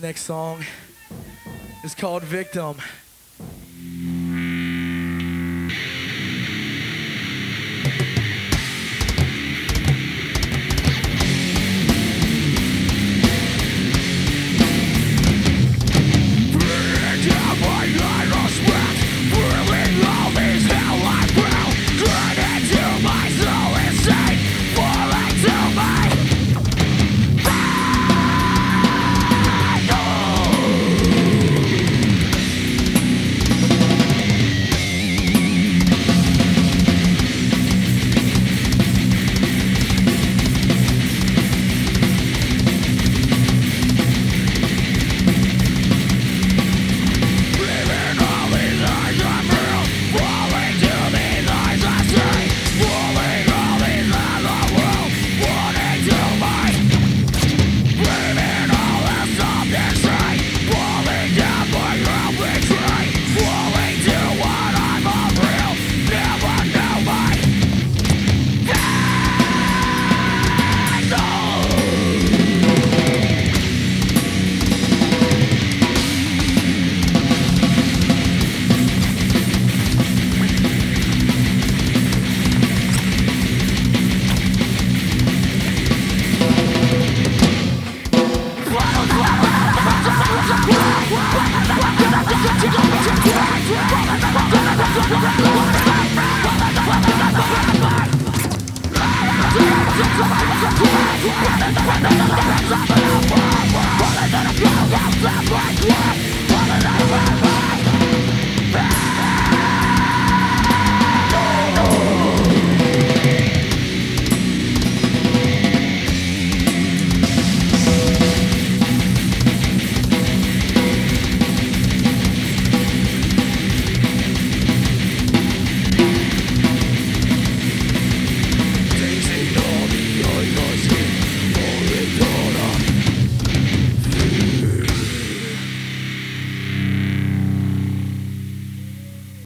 Next song is called Victim. Falling in a